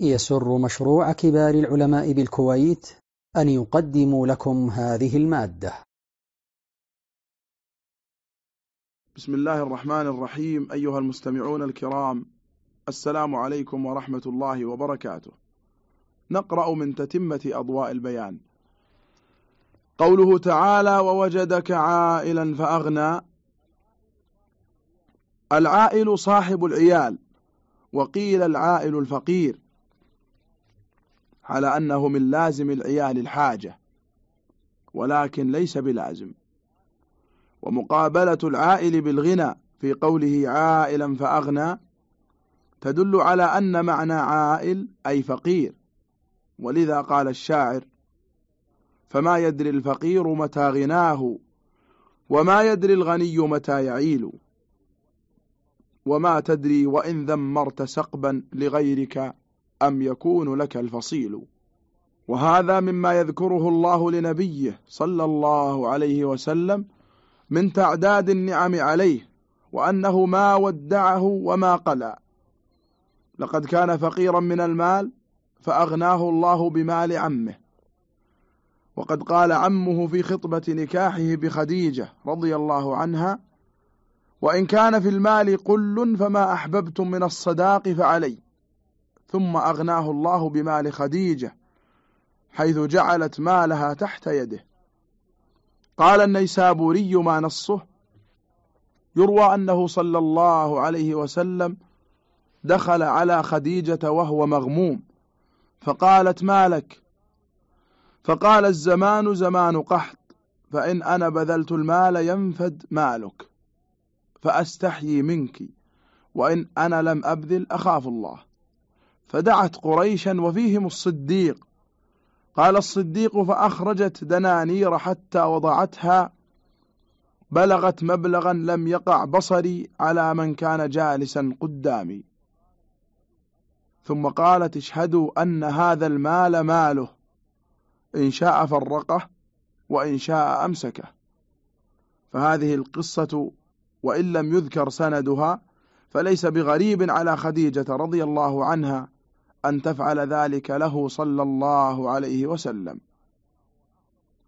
يسر مشروع كبار العلماء بالكويت أن يقدم لكم هذه المادة. بسم الله الرحمن الرحيم أيها المستمعون الكرام السلام عليكم ورحمة الله وبركاته. نقرأ من تتمة أضواء البيان. قوله تعالى ووجدك عائلا فأغنى العائل صاحب العيال وقيل العائل الفقير. على أنه من لازم العيال الحاجة ولكن ليس بلازم. ومقابلة العائل بالغنى في قوله عائلا فأغنى تدل على أن معنى عائل أي فقير. ولذا قال الشاعر فما يدري الفقير متى غناه وما يدري الغني متى يعيل وما تدري وإن ذمرت سقبا لغيرك أم يكون لك الفصيل. وهذا مما يذكره الله لنبيه صلى الله عليه وسلم من تعداد النعم عليه وأنه ما ودعه وما قلى لقد كان فقيرا من المال فأغناه الله بمال عمه. وقد قال عمه في خطبة نكاحه بخديجة رضي الله عنها وإن كان في المال قل فما أحببتم من الصداق فعلي. ثم أغناه الله بمال خديجة حيث جعلت مالها تحت يده. قال النيسابوري ما نصه؟ يروى أنه صلى الله عليه وسلم دخل على خديجة وهو مغموم فقالت ما لك؟ فقال الزمان زمان قحط فإن أنا بذلت المال ينفد مالك فأستحيي منك وإن أنا لم أبذل أخاف الله. فدعت قريشا وفيهم الصديق. قال الصديق فأخرجت دنانير حتى وضعتها بلغت مبلغا لم يقع بصري على من كان جالسا قدامي. ثم قالت اشهدوا أن هذا المال ماله. إن شاء فرقه وإن شاء أمسكه. فهذه القصة وإن لم يذكر سندها فليس بغريب على خديجة رضي الله عنها أن تفعل ذلك له صلى الله عليه وسلم.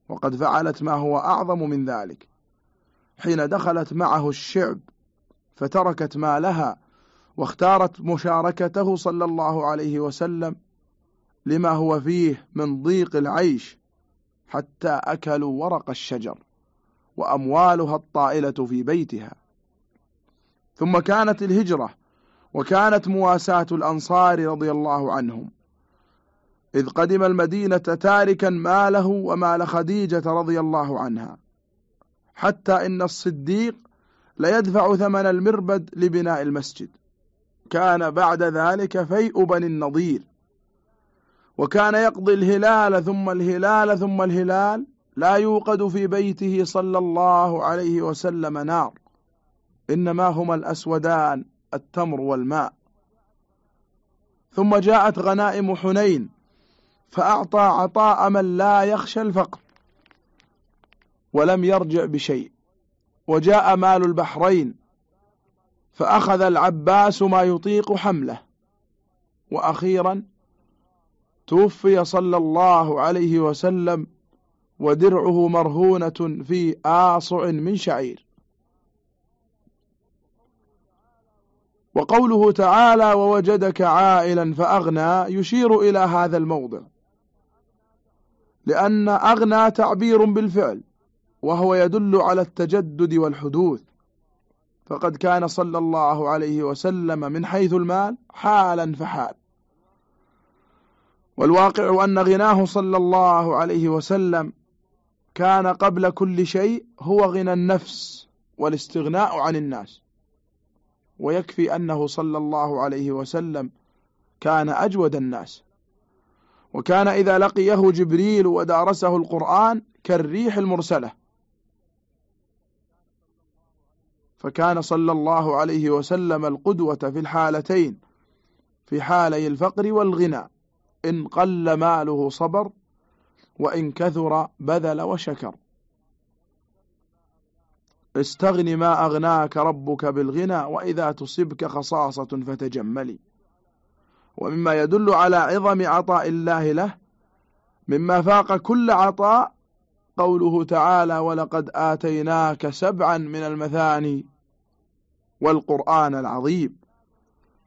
وقد فعلت ما هو أعظم من ذلك. حين دخلت معه الشعب فتركت مالها واختارت مشاركته صلى الله عليه وسلم لما هو فيه من ضيق العيش حتى أكلوا ورق الشجر وأموالها الطائلة في بيتها. ثم كانت الهجرة وكانت مواساة الأنصار رضي الله عنهم. إذ قدم المدينة تاركا ماله ومال خديجة رضي الله عنها حتى إن الصديق ليدفع ثمن المربد لبناء المسجد. كان بعد ذلك فيء بني النضير. وكان يقضي الهلال ثم الهلال ثم الهلال لا يوقد في بيته صلى الله عليه وسلم نار إنما هما الأسودان. التمر والماء. ثم جاءت غنائم حنين فأعطى عطاء من لا يخشى الفقر ولم يرجع بشيء. وجاء مال البحرين فأخذ العباس ما يطيق حمله. وأخيرا توفي صلى الله عليه وسلم ودرعه مرهونة في آصع من شعير. وقوله تعالى ووجدك عائلا فأغنى يشير إلى هذا الموضع. لأن أغنى تعبير بالفعل وهو يدل على التجدد والحدوث. فقد كان صلى الله عليه وسلم من حيث المال حالا فحال. والواقع أن غناه صلى الله عليه وسلم كان قبل كل شيء هو غنى النفس والاستغناء عن الناس. ويكفي أنه صلى الله عليه وسلم كان أجود الناس. وكان إذا لقيه جبريل ودارسه القرآن كالريح المرسلة. فكان صلى الله عليه وسلم القدوة في الحالتين في حالي الفقر والغنى إن قل ماله صبر وإن كثر بذل وشكر. استغن ما أغناك ربك بالغنى وإذا تصبك خصاصة فتجملي. ومما يدل على عظم عطاء الله له مما فاق كل عطاء قوله تعالى ولقد آتيناك سبعا من المثاني والقرآن العظيم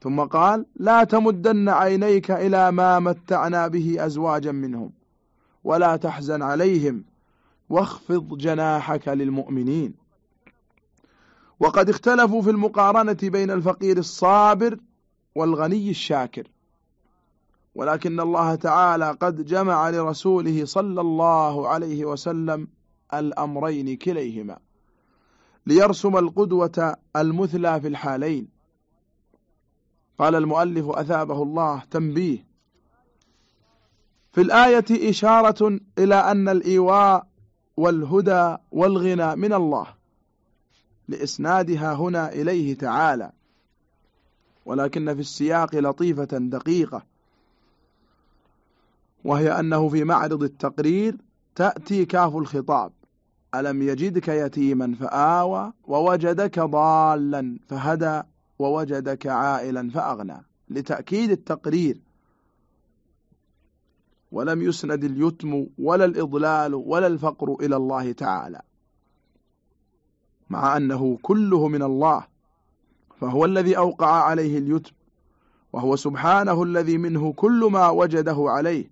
ثم قال لا تمدن عينيك إلى ما متعنا به أزواجا منهم ولا تحزن عليهم واخفض جناحك للمؤمنين وقد اختلفوا في المقارنة بين الفقير الصابر والغني الشاكر. ولكن الله تعالى قد جمع لرسوله صلى الله عليه وسلم الأمرين كليهما ليرسم القدوة المثلى في الحالين. قال المؤلف أثابه الله تنبيه في الآية إشارة إلى أن الإيواء والهدى والغنى من الله. لإسنادها هنا إليه تعالى. ولكن في السياق لطيفة دقيقة. وهي أنه في معرض التقرير تأتي كاف الخطاب. ألم يجدك يتيما فآوى ووجدك ضالا فهدى ووجدك عائلا فأغنى. لتأكيد التقرير. ولم يسند اليتم ولا الإضلال ولا الفقر إلى الله تعالى. مع أنه كله من الله فهو الذي أوقع عليه اليتم وهو سبحانه الذي منه كل ما وجده عليه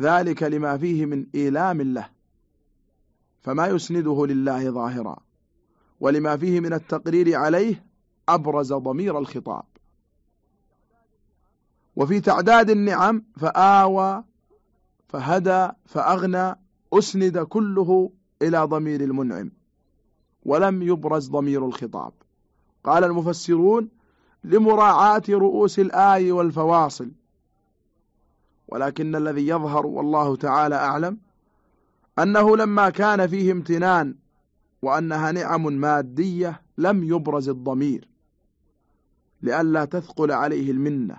ذلك لما فيه من إيلام له فما يسنده لله ظاهرا ولما فيه من التقرير عليه أبرز ضمير الخطاب. وفي تعداد النعم فآوى فهدى فأغنى أسند كله إلى ضمير المنعم. ولم يبرز ضمير الخطاب. قال المفسرون لمراعاة رؤوس الآي والفواصل. ولكن الذي يظهر والله تعالى أعلم أنه لما كان فيه امتنان وأنها نعم مادية لم يبرز الضمير لئلا تثقل عليه المنة.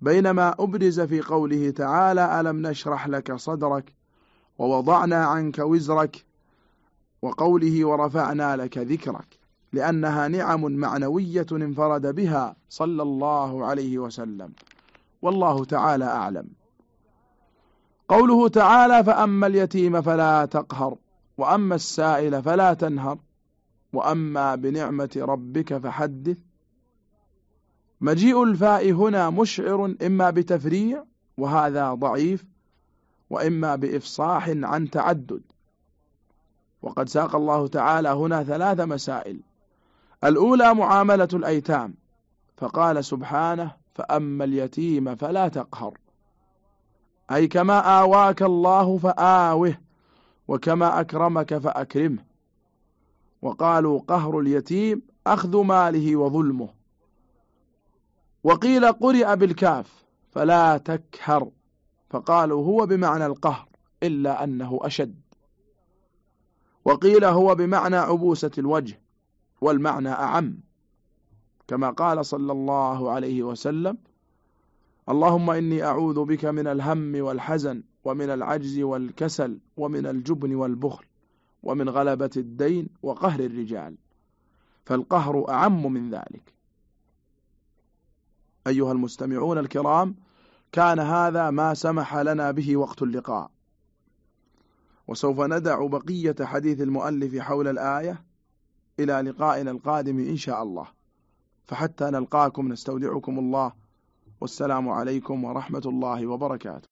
بينما أبرز في قوله تعالى ألم نشرح لك صدرك ووضعنا عنك وزرك وقوله ورفعنا لك ذكرك لأنها نعم معنوية انفرد بها صلى الله عليه وسلم. والله تعالى أعلم. قوله تعالى فأما اليتيم فلا تقهر وأما السائل فلا تنهر وأما بنعمة ربك فحدث. مجيء الفاء هنا مشعر إما بتفريع وهذا ضعيف وإما بإفصاح عن تعدد. وقد ساق الله تعالى هنا ثلاث مسائل. الأولى معاملة الأيتام فقال سبحانه فأما اليتيم فلا تقهر. أي كما آواك الله فآوه وكما أكرمك فأكرمه. وقالوا قهر اليتيم أخذ ماله وظلمه. وقيل قرئ بالكاف فلا تكهر. فقالوا هو بمعنى القهر إلا أنه أشد. وقيل هو بمعنى عبوسة الوجه والمعنى أعم كما قال صلى الله عليه وسلم اللهم إني أعوذ بك من الهم والحزن ومن العجز والكسل ومن الجبن والبخل ومن غلبة الدين وقهر الرجال فالقهر أعم من ذلك. أيها المستمعون الكرام كان هذا ما سمح لنا به وقت اللقاء. وسوف ندع بقية حديث المؤلف حول الآية إلى لقائنا القادم إن شاء الله. فحتى نلقاكم نستودعكم الله. والسلام عليكم ورحمة الله وبركاته.